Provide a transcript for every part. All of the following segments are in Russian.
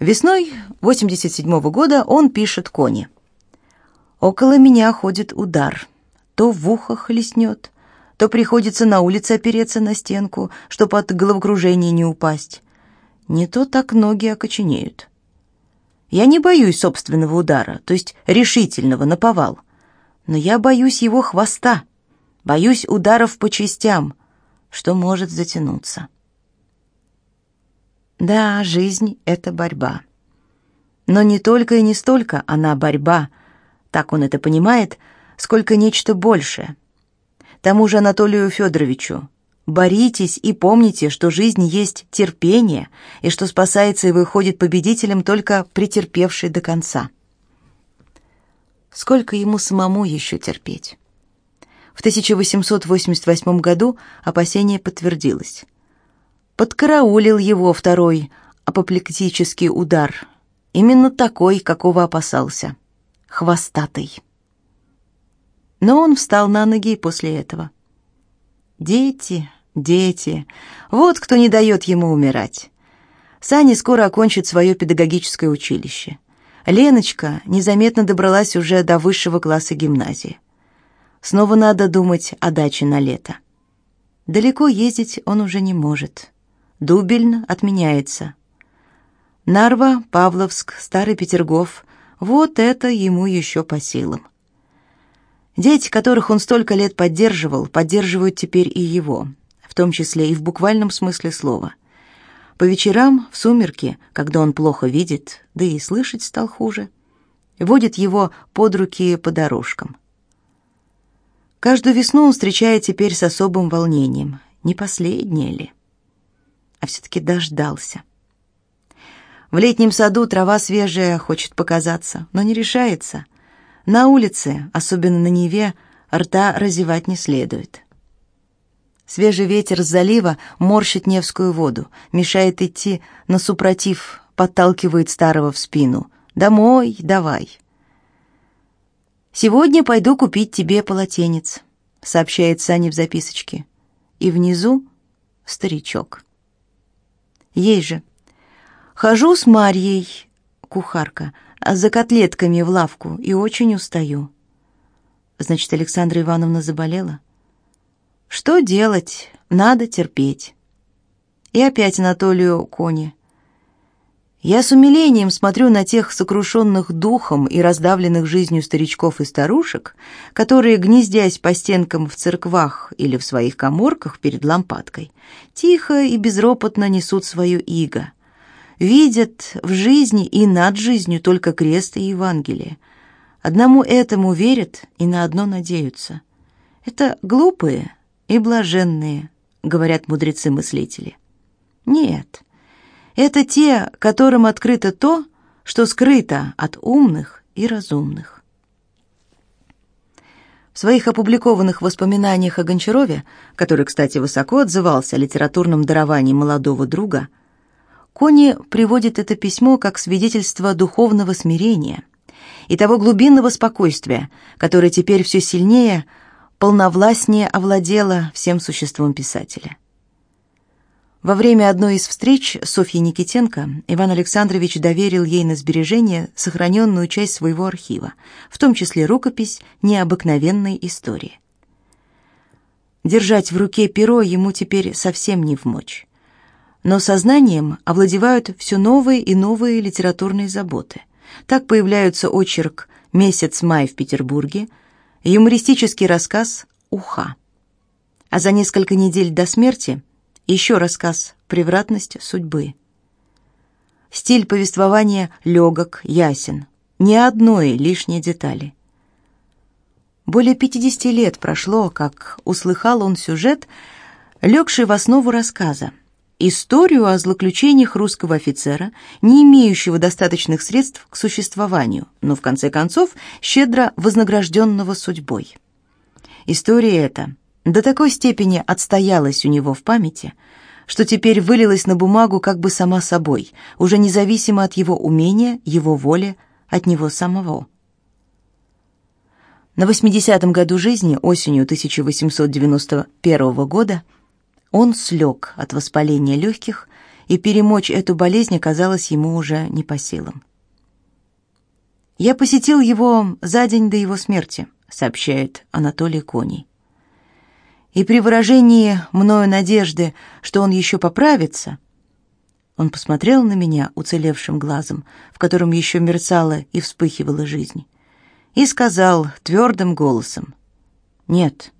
Весной 87 -го года он пишет Коне. «Около меня ходит удар. То в ухо хлестнет, то приходится на улице опереться на стенку, чтобы от головокружения не упасть. Не то так ноги окоченеют. Я не боюсь собственного удара, то есть решительного, наповал. Но я боюсь его хвоста, боюсь ударов по частям, что может затянуться». Да, жизнь — это борьба. Но не только и не столько она борьба, так он это понимает, сколько нечто большее. Тому же Анатолию Федоровичу боритесь и помните, что жизнь есть терпение, и что спасается и выходит победителем только претерпевший до конца. Сколько ему самому еще терпеть? В 1888 году опасение подтвердилось подкараулил его второй апоплектический удар. Именно такой, какого опасался. Хвостатый. Но он встал на ноги после этого. Дети, дети, вот кто не дает ему умирать. Сани скоро окончит свое педагогическое училище. Леночка незаметно добралась уже до высшего класса гимназии. Снова надо думать о даче на лето. Далеко ездить он уже не может. Дубельн отменяется. Нарва, Павловск, Старый Петергоф — вот это ему еще по силам. Дети, которых он столько лет поддерживал, поддерживают теперь и его, в том числе и в буквальном смысле слова. По вечерам, в сумерки, когда он плохо видит, да и слышать стал хуже, водит его под руки по дорожкам. Каждую весну он встречает теперь с особым волнением. Не последнее ли? А все-таки дождался. В летнем саду трава свежая, хочет показаться, но не решается. На улице, особенно на Неве, рта разевать не следует. Свежий ветер с залива морщит Невскую воду, мешает идти, но супротив подталкивает старого в спину. «Домой, давай!» «Сегодня пойду купить тебе полотенец», — сообщает Саня в записочке. И внизу старичок. Ей же. Хожу с Марьей, кухарка, за котлетками в лавку и очень устаю. Значит, Александра Ивановна заболела? Что делать? Надо терпеть. И опять Анатолию Кони. Я с умилением смотрю на тех сокрушенных духом и раздавленных жизнью старичков и старушек, которые, гнездясь по стенкам в церквах или в своих коморках перед лампадкой, тихо и безропотно несут свое иго. Видят в жизни и над жизнью только крест и Евангелие. Одному этому верят и на одно надеются. Это глупые и блаженные, говорят мудрецы-мыслители. Нет, это те, которым открыто то, что скрыто от умных и разумных. В своих опубликованных воспоминаниях о Гончарове, который, кстати, высоко отзывался о литературном даровании молодого друга, Кони приводит это письмо как свидетельство духовного смирения и того глубинного спокойствия, которое теперь все сильнее, полновластнее овладело всем существом писателя. Во время одной из встреч Софьи Никитенко Иван Александрович доверил ей на сбережение сохраненную часть своего архива, в том числе рукопись необыкновенной истории. Держать в руке перо ему теперь совсем не в мочь. Но сознанием овладевают все новые и новые литературные заботы. Так появляются очерк «Месяц-май в Петербурге», юмористический рассказ «Уха». А за несколько недель до смерти – еще рассказ «Превратность судьбы». Стиль повествования легок, ясен. Ни одной лишней детали. Более 50 лет прошло, как услыхал он сюжет, легший в основу рассказа. Историю о злоключениях русского офицера, не имеющего достаточных средств к существованию, но в конце концов щедро вознагражденного судьбой. История эта до такой степени отстоялась у него в памяти, что теперь вылилась на бумагу как бы сама собой, уже независимо от его умения, его воли, от него самого. На 80-м году жизни, осенью 1891 года, он слег от воспаления легких и перемочь эту болезнь оказалось ему уже не по силам. «Я посетил его за день до его смерти», — сообщает Анатолий Коний. И при выражении мною надежды, что он еще поправится, он посмотрел на меня уцелевшим глазом, в котором еще мерцала и вспыхивала жизнь, и сказал твердым голосом, «Нет,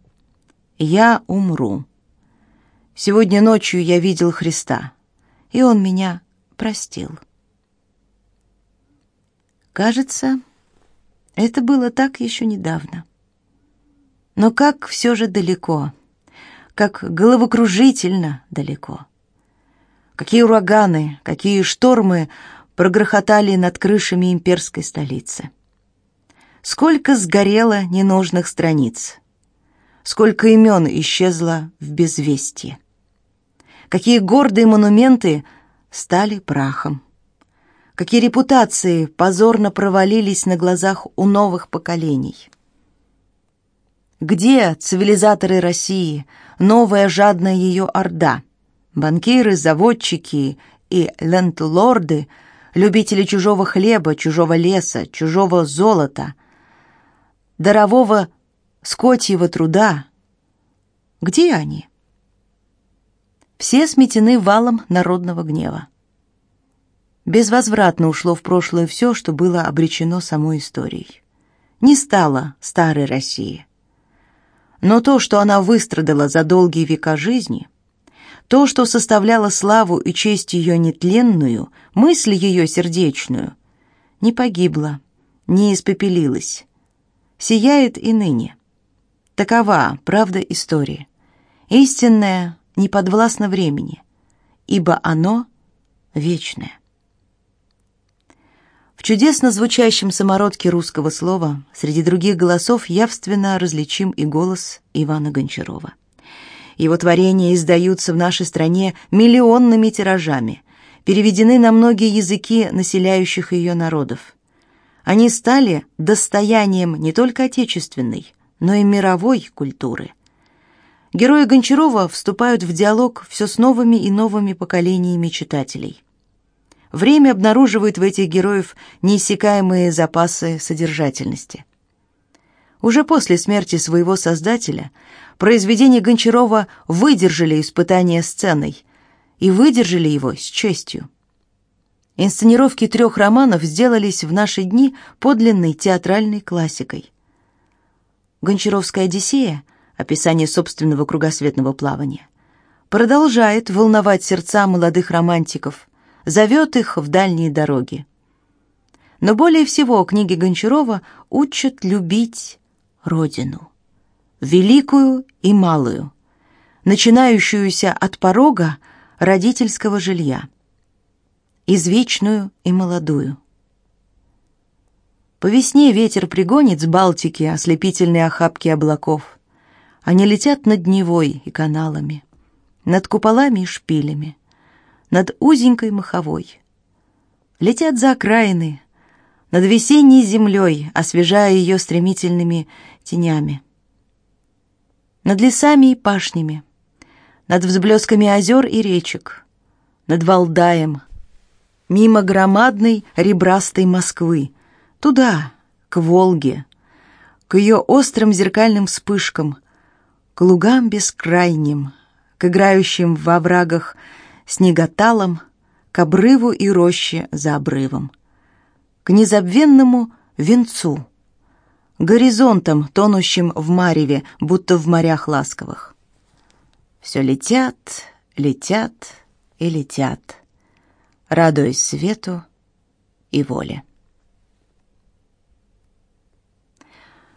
я умру. Сегодня ночью я видел Христа, и Он меня простил». Кажется, это было так еще недавно. Но как все же далеко, как головокружительно далеко. Какие ураганы, какие штормы прогрохотали над крышами имперской столицы. Сколько сгорело ненужных страниц, сколько имен исчезло в безвестии. Какие гордые монументы стали прахом какие репутации позорно провалились на глазах у новых поколений. Где цивилизаторы России, новая жадная ее орда, банкиры, заводчики и лендлорды, любители чужого хлеба, чужого леса, чужого золота, дарового скотьего труда? Где они? Все сметены валом народного гнева. Безвозвратно ушло в прошлое все, что было обречено самой историей. Не стало старой России. Но то, что она выстрадала за долгие века жизни, то, что составляло славу и честь ее нетленную, мысль ее сердечную, не погибло, не испепелилось, сияет и ныне. Такова правда истории. Истинное не подвластно времени, ибо оно вечное. Чудесно звучащем самородке русского слова среди других голосов явственно различим и голос Ивана Гончарова. Его творения издаются в нашей стране миллионными тиражами, переведены на многие языки населяющих ее народов. Они стали достоянием не только отечественной, но и мировой культуры. Герои Гончарова вступают в диалог все с новыми и новыми поколениями читателей – Время обнаруживает в этих героев неиссякаемые запасы содержательности. Уже после смерти своего создателя произведения Гончарова выдержали испытание сценой и выдержали его с честью. Инсценировки трех романов сделались в наши дни подлинной театральной классикой. Гончаровская «Одиссея» — описание собственного кругосветного плавания — продолжает волновать сердца молодых романтиков, зовет их в дальние дороги. Но более всего книги Гончарова учат любить родину, великую и малую, начинающуюся от порога родительского жилья, извечную и молодую. По весне ветер пригонит с Балтики ослепительные охапки облаков. Они летят над Невой и каналами, над куполами и шпилями над узенькой маховой. Летят за окраины, над весенней землей, освежая ее стремительными тенями. Над лесами и пашнями, над взблесками озер и речек, над Валдаем, мимо громадной ребрастой Москвы, туда, к Волге, к ее острым зеркальным вспышкам, к лугам бескрайним, к играющим в оврагах снеготалом, к обрыву и роще за обрывом, к незабвенному венцу, горизонтам, тонущим в мареве, будто в морях ласковых. Все летят, летят и летят, радуясь свету и воле.